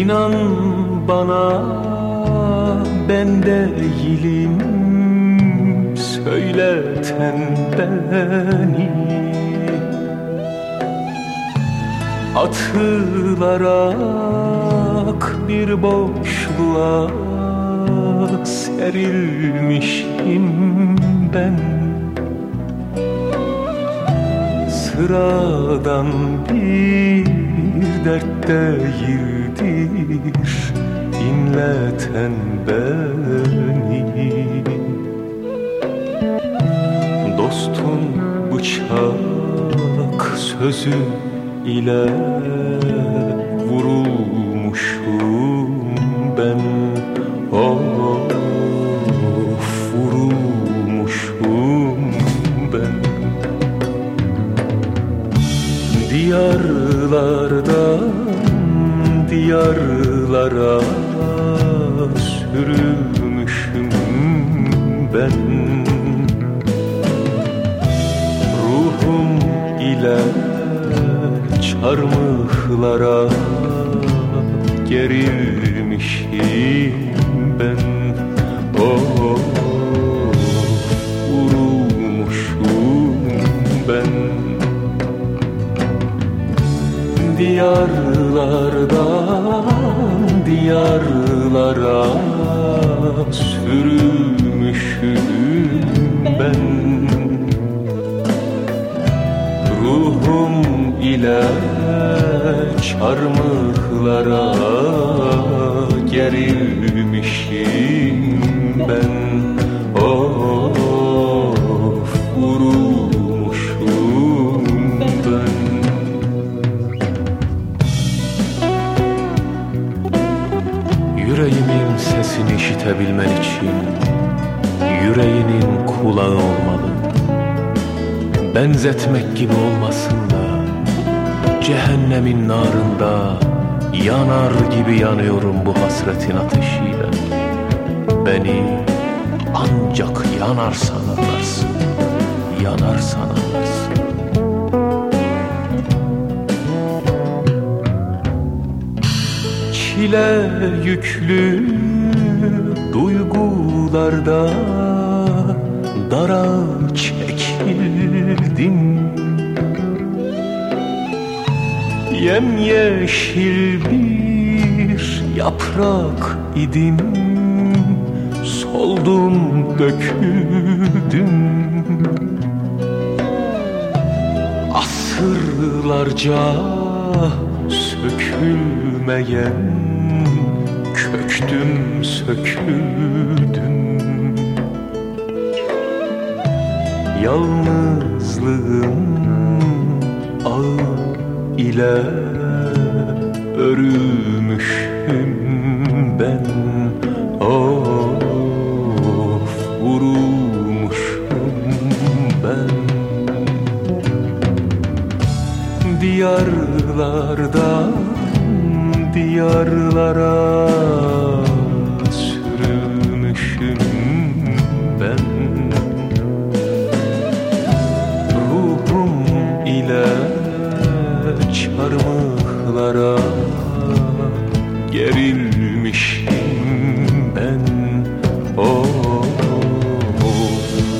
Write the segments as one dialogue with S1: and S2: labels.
S1: İnan bana ben değilim söyleten beni Atılarak bir boşluğa serilmişim ben Sıradan bir dert değildir. İnleten beni. Dostum bıçak sözü ile diyarlara sürülmüşüm ben. Ruhum ile çarmıhlara gerilmişim ben. Oh diyarlara sürülmüşüm ben. Ruhum ile çarmıhlara gerilmişim ben Yüreğimin sesini işitebilmen için Yüreğinin kulağı olmalı. Benzetmek gibi olmasın da Cehennemin narında Yanar gibi yanıyorum bu hasretin ateşiyle. Beni ancak yanarsan anlarsın Yanarsan anlarsın Çile yüklü duygularda dara çekildim. Yemyeşil bir yaprak idim Soldum döküldüm. Asırlarca sökülmeyen Köktüm söküldüm. Yalnızlığın ağı ile örülmüşüm ben. Of vurulmuşum ben. Diyarlardan diyarlara çarmıhlara gerilmişim ben. Oh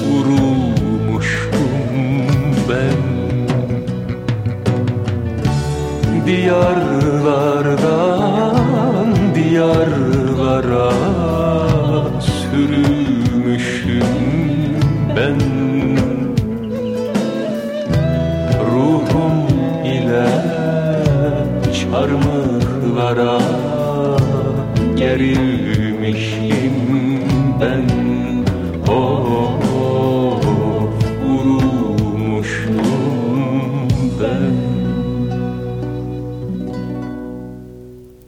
S1: vurulmuşum ben. Diyarlardan diyarlara çarmıhlara gerilmişim ben